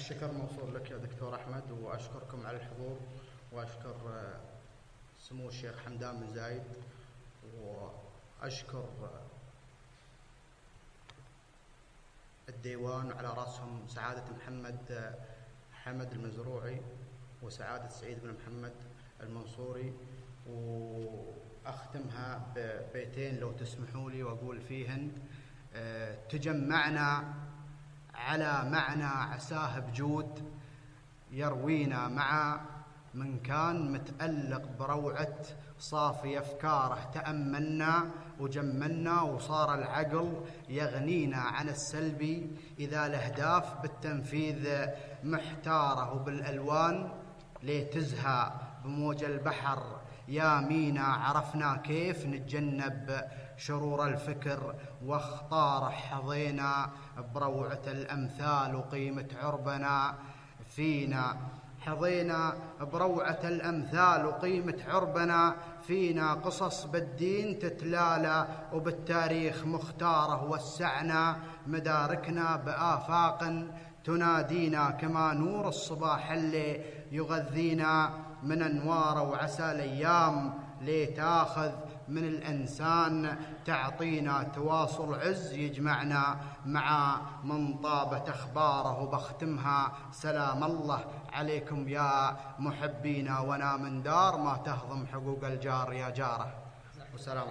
الشكر موصول لك يا دكتور أحمد وأشكركم على الحضور وأشكر آه، سمو الشيخ حمدان بن زايد وأشكر آه، الديوان وعلى رأسهم سعادة محمد آه، حمد المزروعي وسعادة سعيد بن محمد المنصوري وأختمها ببيتين لو تسمحوا لي وأقول فيهن تجمعنا على معنى عساه بجود يروينا مع من كان متألق بروعة صافي أفكاره. تأملنا وجملنا وصار العقل يغنينا عن السلبي. إذا الأهداف بالتنفيذ محتاره وبالألوان لتزهى بموج البحر. يا مينا عرفنا كيف نتجنب شرور الفكر واختار حظينا. بروعة الأمثال وقيمة عربنا فينا. حظينا بروعة الأمثال وقيمة عربنا فينا. قصص بالدين تتلالى وبالتاريخ مختارة وسعنا. مداركنا بآفاق تنادينا كما نور الصباح اللي يغذينا من أنواره وعسى الأيام لتاخذ من الانسان تعطينا تواصل عز يجمعنا مع من طابت اخباره بختمها. سلام الله عليكم يا محبينا ونا من دار ما تهضم حقوق الجار يا جاره. وسلام